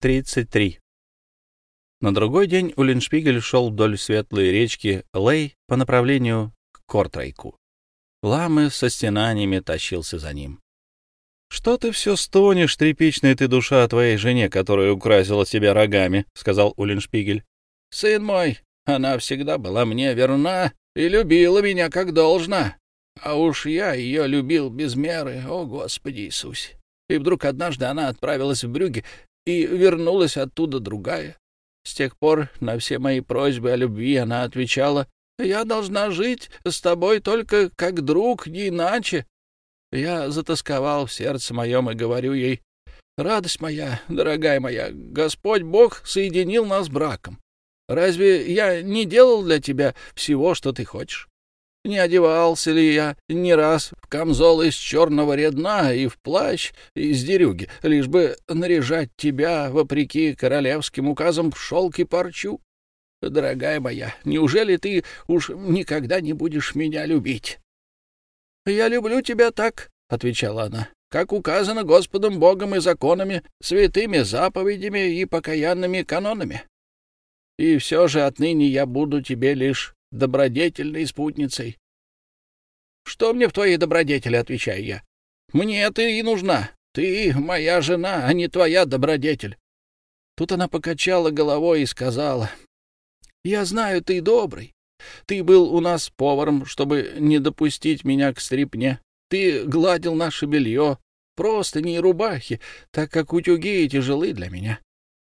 33. На другой день Уллиншпигель шел вдоль светлой речки Лей по направлению к Кортрейку. Ламы со стенаниями тащился за ним. — Что ты все стонешь, тряпичная ты душа твоей жене, которая украсила тебя рогами? — сказал Уллиншпигель. — Сын мой, она всегда была мне верна и любила меня как должна. А уж я ее любил без меры, о Господи Иисусе. И вдруг однажды она отправилась в Брюге, и вернулась оттуда другая. С тех пор на все мои просьбы о любви она отвечала, «Я должна жить с тобой только как друг, не иначе». Я затасковал в сердце моем и говорю ей, «Радость моя, дорогая моя, Господь Бог соединил нас браком. Разве я не делал для тебя всего, что ты хочешь? Не одевался ли я не раз в камзол из черного редна и в плащ из дерюги, лишь бы наряжать тебя, вопреки королевским указам, в шелк и парчу? Дорогая моя, неужели ты уж никогда не будешь меня любить? — Я люблю тебя так, — отвечала она, — как указано Господом Богом и законами, святыми заповедями и покаянными канонами. И все же отныне я буду тебе лишь добродетельной спутницей. — Что мне в твоей добродетели, — отвечаю я. — Мне ты и нужна. Ты моя жена, а не твоя добродетель. Тут она покачала головой и сказала, — Я знаю, ты добрый. Ты был у нас поваром, чтобы не допустить меня к стрипне. Ты гладил наше белье, просто не рубахи, так как утюги тяжелы для меня.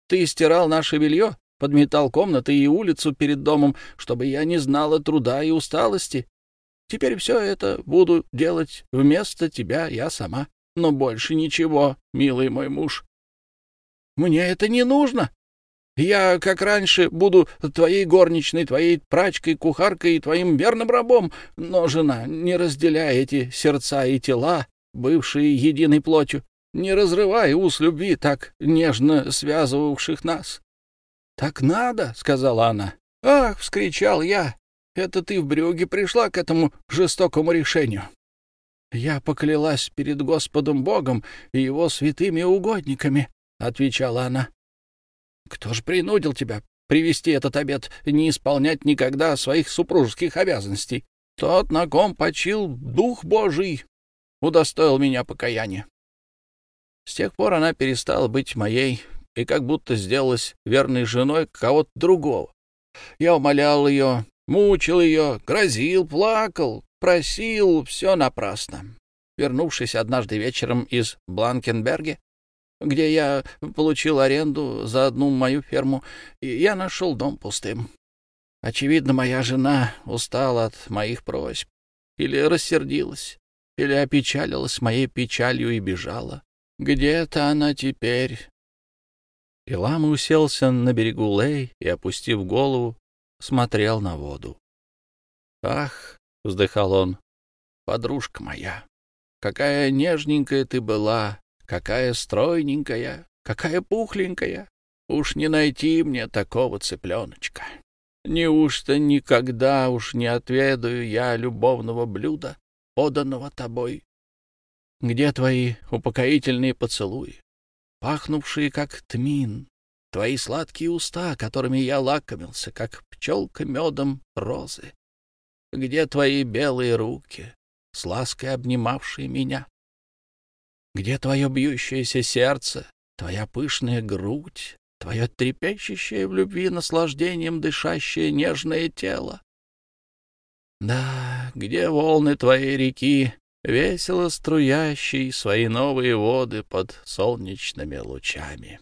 Ты стирал наше белье, подметал комнаты и улицу перед домом, чтобы я не знала труда и усталости. Теперь все это буду делать вместо тебя я сама, но больше ничего, милый мой муж. Мне это не нужно. Я, как раньше, буду твоей горничной, твоей прачкой, кухаркой и твоим верным рабом, но, жена, не разделяй эти сердца и тела, бывшие единой плотью, не разрывай уз любви, так нежно связывавших нас. «Так надо», — сказала она. «Ах!» — вскричал я. «Это ты в брюге пришла к этому жестокому решению». «Я поклялась перед Господом Богом и его святыми угодниками», — отвечала она. «Кто ж принудил тебя привести этот обет, не исполнять никогда своих супружеских обязанностей? Тот, на ком почил Дух Божий, удостоил меня покаяния». С тех пор она перестала быть моей и как будто сделалась верной женой кого-то другого. Я умолял ее, мучил ее, грозил, плакал, просил, все напрасно. Вернувшись однажды вечером из Бланкенберге, где я получил аренду за одну мою ферму, я нашел дом пустым. Очевидно, моя жена устала от моих просьб, или рассердилась, или опечалилась моей печалью и бежала. Где-то она теперь, и лама уселся на берегу Лей и, опустив голову, смотрел на воду. «Ах!» — вздыхал он. «Подружка моя, какая нежненькая ты была, какая стройненькая, какая пухленькая! Уж не найти мне такого цыпленочка. Неужто никогда уж не отведаю я любовного блюда, поданного тобой? Где твои упокоительные поцелуи? Пахнувшие, как тмин, твои сладкие уста, которыми я лакомился, как пчелка медом розы. Где твои белые руки, с лаской обнимавшие меня? Где твое бьющееся сердце, твоя пышная грудь, твое трепещущее в любви наслаждением дышащее нежное тело? Да, где волны твоей реки, весело струящий свои новые воды под солнечными лучами.